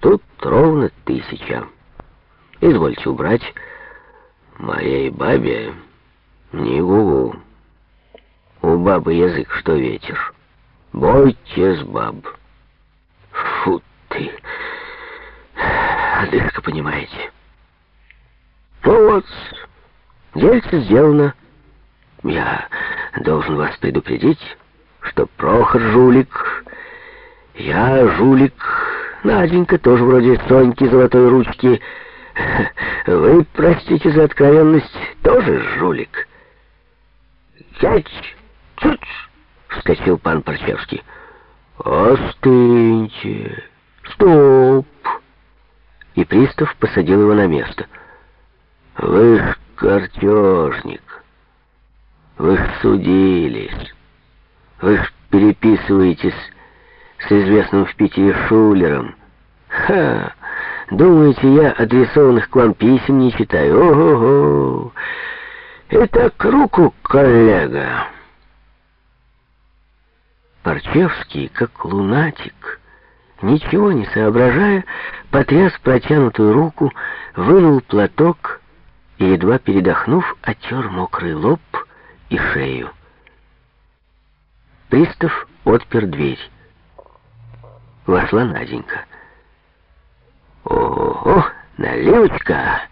Тут ровно тысяча. Извольте убрать. Моей бабе не гугу. У бабы язык, что ветер. Бойтесь, баб. Фу ты. Одышка, понимаете. Ну вот, дельце сделано. Я должен вас предупредить, что Прохор жулик, я жулик, Наденька тоже вроде Соньки золотой ручки. Вы, простите за откровенность, тоже жулик. Кять, чуть, вскочил пан Парчевский. Остыньте, стоп. И пристав посадил его на место. Вы ж картежник. Вы ж судились. Вы ж переписываетесь с известным в Питере Шулером. Ха! Думаете, я адресованных к вам писем не читаю? Ого-го! Итак, руку, коллега. Парчевский, как лунатик, ничего не соображая, потряс протянутую руку, вынул платок и, едва передохнув, отер мокрый лоб и шею. Пристав отпер дверь. Вошла Наденька. «Ого, наливочка!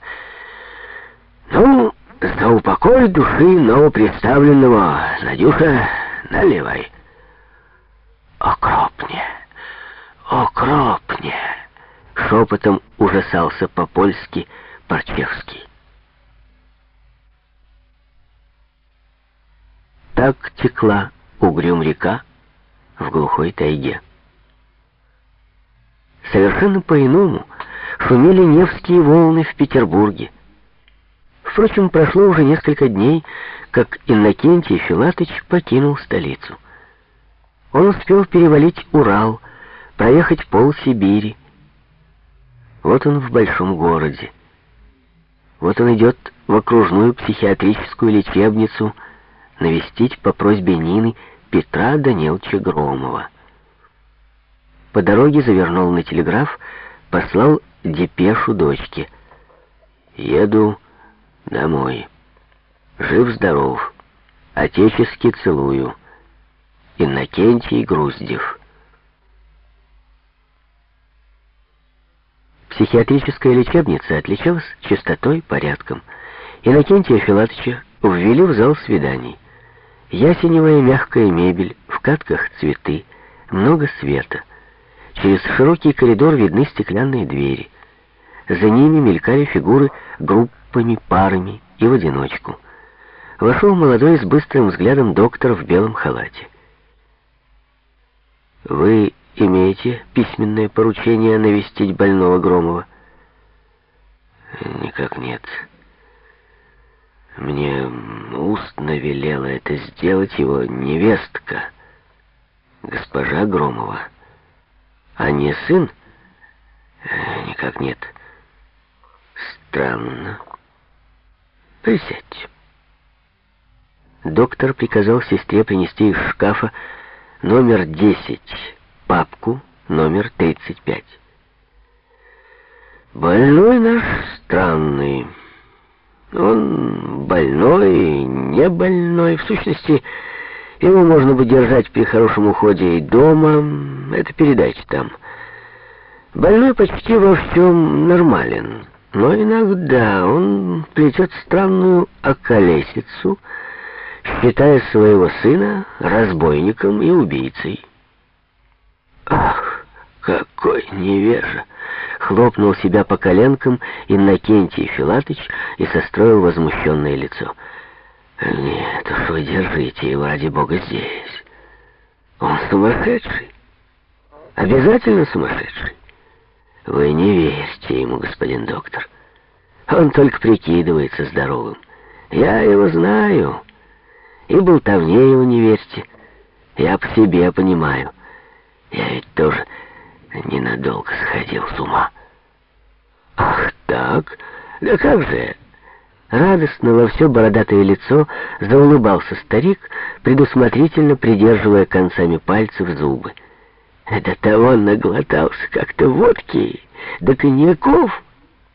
Ну, за упокой души новопредставленного, Надюша, наливай!» «Окропне! Окропне!» Шепотом ужасался по-польски Парчевский. Так текла угрюм река в глухой тайге. Совершенно по-иному шумели Невские волны в Петербурге. Впрочем, прошло уже несколько дней, как Иннокентий Филатыч покинул столицу. Он успел перевалить Урал, проехать пол Сибири. Вот он в большом городе. Вот он идет в окружную психиатрическую лечебницу навестить по просьбе Нины Петра Даниловича Громова. По дороге завернул на телеграф, послал депешу дочке. «Еду домой. Жив-здоров. Отечески целую. Иннокентий Груздев». Психиатрическая лечебница отличалась чистотой, порядком. Иннокентия Филатовича ввели в зал свиданий. Ясеневая мягкая мебель, в катках цветы, много света. Через широкий коридор видны стеклянные двери. За ними мелькали фигуры группами, парами и в одиночку. Вошел молодой с быстрым взглядом доктор в белом халате. «Вы имеете письменное поручение навестить больного Громова?» «Никак нет. Мне устно велела это сделать его невестка, госпожа Громова». А не сын? Э, никак нет. Странно. Присядьте. Доктор приказал сестре принести из шкафа номер 10, папку номер 35. Больной наш странный. Он больной, не больной. В сущности, его можно бы держать при хорошем уходе и дома. Это передайте там. Больной почти во всем нормален. Но иногда он плетет странную околесицу, считая своего сына разбойником и убийцей. Ах, какой невежа! Хлопнул себя по коленкам Иннокентий Филатыч и состроил возмущенное лицо. Нет уж, вы держите его, ради бога, здесь. Он сумасшедший. Обязательно сумасшедший. Вы не верьте ему, господин доктор. Он только прикидывается здоровым. Я его знаю. И болтовне его не верьте. Я по себе понимаю. Я ведь тоже ненадолго сходил с ума. Ах так? Да как же... Радостно во все бородатое лицо заулыбался старик, предусмотрительно придерживая концами пальцев зубы. До того наглотался как-то водки, до коньяков.